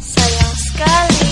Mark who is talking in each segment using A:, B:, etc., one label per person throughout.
A: sayang sekali.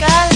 A: sky.